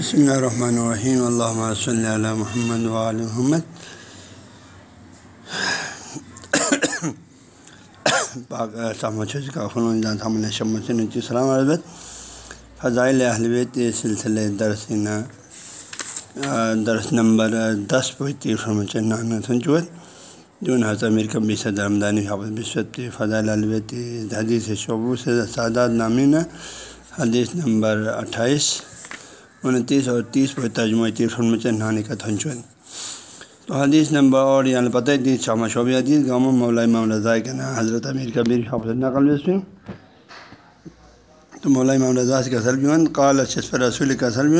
بسم اللہ الرحمن الرحیم اللہ صلی علی محمد وعلی محمد پاک کا السلام علیکم فضائل اہلویت سلسلے درسینہ درس نمبر دس پوتی نانا سنچوت جون حضرت میر کبی صدر رمدانی حافظ بسوت فضائل الویت حدیث شعبو سے سعداد نامینہ حدیث نمبر اٹھائیس انتیس اور تیس پر ترجمہ تیس نہانے کا تھنچن تو حدیث نمبر اور یہاں پتہ تیس شامہ شعبی حدیث گاموں مولا امام رضا کے نام حضرت امیر کبیر حافظ نقل تو مولا امام رضا کا سلم قال شسف رسول کا سلم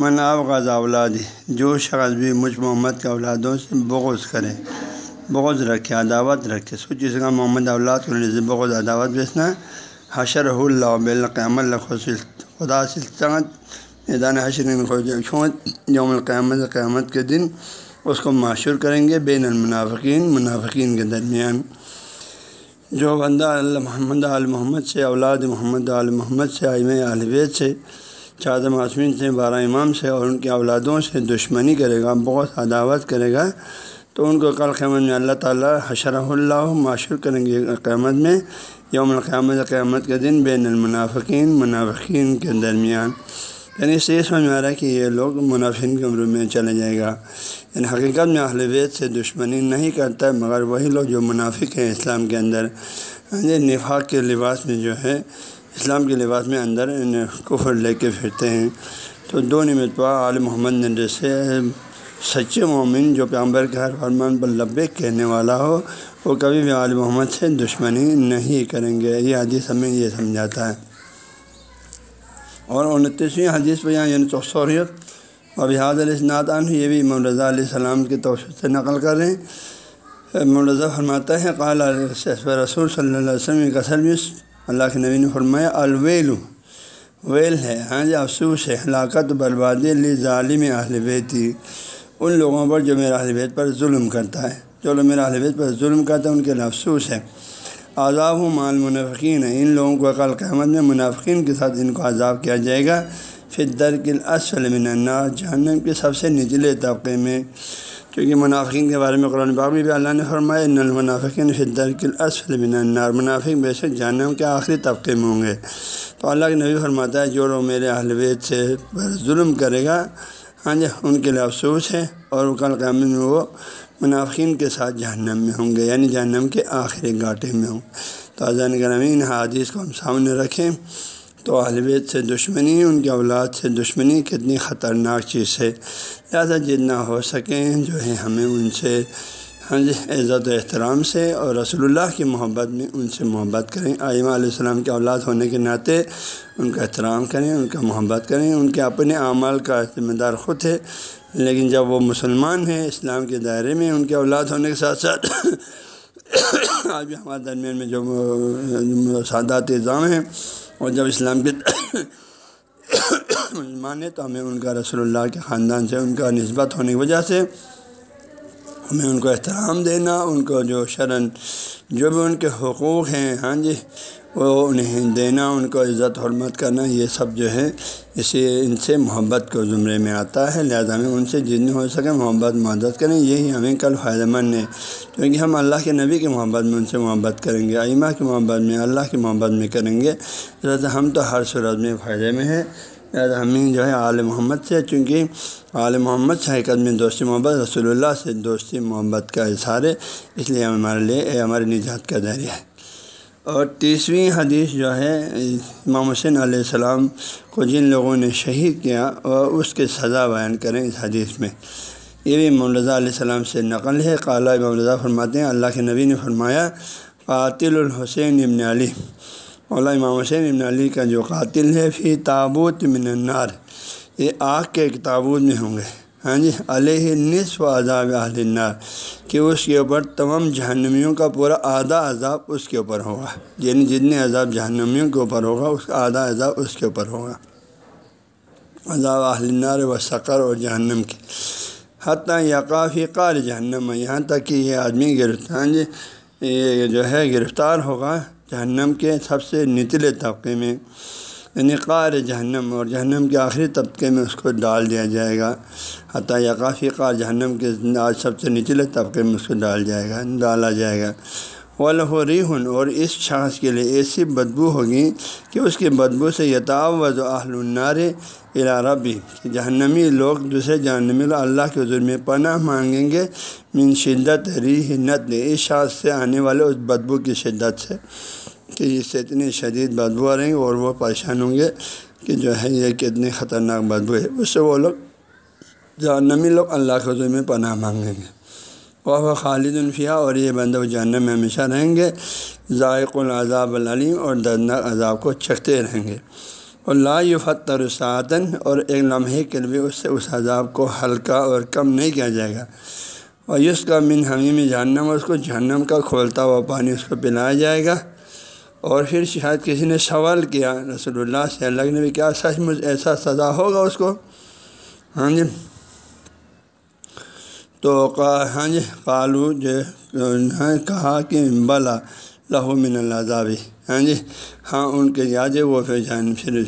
من آب غذا اولاد جو شخص بھی مجھ محمد کے اولادوں سے بغض کرے، بغض رکھے، عداوت رکھے سوچ جس کا محمد اولاد کو بغض، عداوت بیچنا حشر اللہ بالقیام اللہ خدا سے میدان حشر یوم القیامت، قیامت کے دن اس کو معشور کریں گے بین المنافقین، منافقین کے درمیان۔ جو بندہ محمد عال محمد سے، اولاد محمد عال محمد سے آئم الوید سے، چادر معصمین سے، بارہ امام سے اور ان کے اولادوں سے دشمنی کرے گا، بہت عداوت کرے گا، تو ان کو کل قیامت میں اللہ تعالیٰ حشرہ اللہ معاشر کریں گے۔ قیامت میں، یوم القیامت، قیامت کے دن بین المنافقین، منافقین کے درمیان۔ یعنی اس سے یہ سمجھ میں آ رہا ہے کہ یہ لوگ منافین کے عمر میں چلے جائے گا۔ یعنی حقیقت میں اہل بیت سے دشمنی نہیں کرتا ہے مگر وہی لوگ جو منافق ہیں اسلام کے اندر یعنی نفاق کے لباس میں جو ہے، اسلام کے لباس میں اندر کفر لے کے پھرتے ہیں۔ تو دو نمت پا عال محمد نے جیسے سچے مومن جو پیامبر کے ہر فرمان پر لبے کہنے والا ہو، وہ کبھی بھی عال محمد سے دشمنی نہیں کریں گے۔ یہ حدیث ہمیں یہ سمجھاتا ہے۔ اور انتیسویں حدیث پہ یہاں یعنی چوسوریت اور بحاد علیہ نعتان یہ بھی امام رضا علیہ السلام کی توفیق سے نقل کر رہے ہیں۔ امام رضا فرماتا ہے، قال رسول صلی اللہ علیہ وسلم کا سروس، اللہ کے نبی نے فرمایا، الویل، ویل ہے ہاں جی افسوس ہے، ہلاکت، بربادی، لی ظالم اہل بیتی ان لوگوں پر جو میرا اہل بیت پر ظلم کرتا ہے، جو لوگ میرا اہل بیت پر ظلم کرتا ہے، ان کے لیے افسوس ہے۔ عذاب و مال منافقین ہے ان لوگوں کو عقل قیامت میں منافقین کے ساتھ ان کو عذاب کیا جائے گا پھر درکل من النار، جہنم کے سب سے نچلے طبقے میں۔ کیونکہ منافقین کے بارے میں قرآن باغ میں بھی اللہ نے فرمایا، ان المنافقین فی درکل من النار۔ منافق بے شک جہنم کے آخری طبقے میں ہوں گے۔ تو اللہ کے نبی فرماتا ہے، جو لوگ میرے اہل بیت سے ظلم کرے گا ہاں جی ان کے لیے افسوس ہے اور کل قیام میں وہ منافقین کے ساتھ جہنم میں ہوں گے یعنی جہنم کے آخری گاٹے میں ہوں۔ تو اذان گرامی ان حادث کو ہم سامنے رکھیں۔ تو بیت سے دشمنی، ان کے اولاد سے دشمنی کتنی خطرناک چیز ہے۔ لہٰذا جتنا ہو سکیں جو ہے ہمیں ان سے ہاں جی عزت و احترام سے اور رسول اللہ کی محبت میں ان سے محبت کریں۔ آئمہ علیہ السلام کے اولاد ہونے کے ناطے ان کا احترام کریں، ان کا محبت کریں۔ ان کے اپنے اعمال کا ذمہ دار خود ہے، لیکن جب وہ مسلمان ہیں اسلام کے دائرے میں، ان کے اولاد ہونے کے ساتھ ساتھ آج بھی ہمارے درمیان میں جو سادات نظام ہیں، اور جب اسلام کے مسلمان ہیں تو ہمیں ان کا رسول اللہ کے خاندان سے، ان کا نسبت ہونے کی وجہ سے ہمیں ان کو احترام دینا، ان کو جو شرن، جو بھی ان کے حقوق ہیں ہاں جی وہ انہیں دینا، ان کو عزت، حرمت کرنا، یہ سب جو ہے اسی ان سے محبت کو زمرے میں آتا ہے۔ لہٰذا ہمیں ان سے جتنی ہو سکے محبت، مدد کریں۔ یہی ہمیں کل فائدہ مند ہے۔ کیونکہ ہم اللہ کے نبی کی محبت میں ان سے محبت کریں گے، ائمہ کی محبت میں، اللہ کی محبت میں کریں گے۔ لہٰذا ہم تو ہر صورت میں فائدے میں ہے لہٰذا ہمیں جو ہے عال محمد سے، چونکہ عال محمد سے حقیقت میں دوستی محبت، رسول اللہ سے دوستی محبت کا اظہار ہے، اس لیے ہمارے لیے ہمارے نجات کا ذریعہ ہے۔ اور تیسویں حدیث جو ہے، امام حسین علیہ السلام کو جن لوگوں نے شہید کیا، اور اس کے سزا بیان کریں اس حدیث میں۔ یہ بھی امام رضا علیہ السلام سے نقل ہے۔ قالا امام رضا فرماتے ہیں، اللہ کے نبی نے فرمایا قاتل الحسین ابن علی۔ مولا امام حسین ابن علی کا جو قاتل ہے، فی تابوت من النار۔ یہ آگ کے ایک تابوت میں ہوں گے۔ ہاں جی علیہ نصف و عذاب النار کہ اس کے اوپر تمام جہنمیوں کا پورا آدھا عذاب اس کے اوپر ہوگا۔ یعنی جتنے عذاب جہنمیوں کے اوپر ہوگا، اس کا آدھا عذاب اس کے اوپر ہوگا۔ عذاب اہل النار و سقر اور جہنم کی حتیٰ یقافی قار جہنم، یہاں تک کہ یہ آدمی گرفتار ہاں جی یہ جو ہے گرفتار ہوگا جہنم کے سب سے نچلے طبقے میں یعنی قار جہنم اور جہنم کے آخری طبقے میں اس کو ڈال دیا جائے گا۔ حتیٰ یا کافی قار جہنم کے آج سب سے نچلے طبقے میں اس کو ڈال جائے گا، ڈالا جائے گا۔ ریحن اور اس شخص کے لیے ایسی بدبو ہوگی کہ اس کی بدبو سے یتاو و اہل النار ربی، کہ جہنمی لوگ دوسرے جہنمی لوگ اللہ کے حضور میں پناہ مانگیں گے من شدت ری نت اس شخص سے آنے والے اس بدبو کی شدت سے کہ اس سے اتنی شدید بدبو آ رہیں گے اور وہ پریشان ہوں گے کہ جو ہے یہ کتنی خطرناک بدبو ہے۔ اس سے وہ لوگ جہنمی لوگ اللہ کے حضور میں پناہ مانگیں گے۔ وہ خالد الفیہ اور یہ بندہ جہنم میں ہمیشہ رہیں گے۔ ذائق العذاب العلیم اور دردناک عذاب کو چکھتے رہیں گے۔ اور لا فتر سعتن اور ایک لمحے کے لیے اس سے اس عذاب کو ہلکا اور کم نہیں کیا جائے گا۔ اور یس کا من حمیم جہنم، اس کو جہنم کا کھولتا ہوا پانی اس کو پلایا جائے گا۔ اور پھر شاید کسی نے سوال کیا، رسول اللہ سے، اللہ نے بھی کیا سچ مجھ ایسا سزا ہوگا اس کو؟ ہاں جی۔ تو ہاں جی قالو جو کہا کہ بلا لہو من العذابی ہاں جی ہاں ان کے یاد وہ پھر جان پھر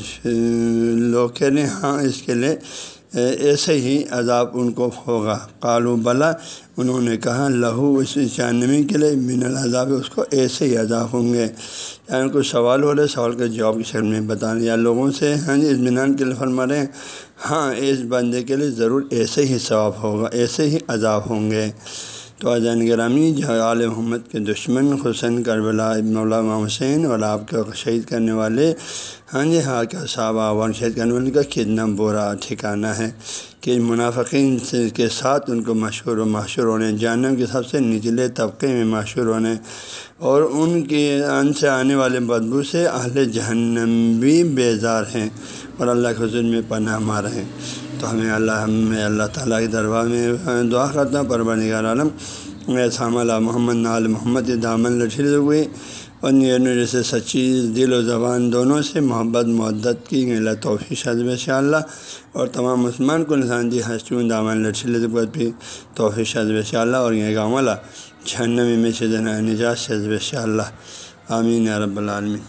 لوگ کہہ رہے ہاں اس کے لیے ایسے ہی عذاب ان کو ہوگا۔ کالو بلا، انہوں نے کہا، لہو اس جانوی کے لیے من العذاب، اس کو ایسے ہی عذاب ہوں گے۔ یعنی کوئی سوال ہو رہے سوال کے جواب کی شکل میں بتا یا لوگوں سے ہاں جی اطمینان کے لیے فرما رہے ہیں۔ ہاں اس بندے کے لیے ضرور ایسے ہی ثواب ہوگا، ایسے ہی عذاب ہوں گے۔ تو اجین گرامی عال محمد کے دشمن حسین کربلا ابن حسین اور آپ کے شہید کرنے والے ہاں جی ہاں کیا صحابہ شہید کرنے والے کا کتنا برا ٹھکانہ ہے کہ منافقین کے ساتھ ان کو مشہور و مشہور ہونے، جہنم کے سب سے نچلے طبقے میں مشہور ہونے اور ان کے ان سے آنے والے بدبو سے اہل جہنم بھی بیزار ہیں اور اللہ کے حضور میں پناہ مار ہیں۔ تو ہمیں اللہ ہمیں اللہ تعالیٰ کے دربار میں دعا کرتا ہوں پربا نگار عالم اللہ محمد نال محمد دامن لٹھل ہوئے، اور جیسے سچی دل و زبان دونوں سے محبت معدت کی اللہ توفیع حضب شاء اللہ اور تمام مسلمان کو نسان جی حسون دامن لٹھل بھی توفیع حضب شاء اللہ اور یہ گاؤں والا چھنمی میں سے نجات حضب شاء اللہ آمین رب العالمین۔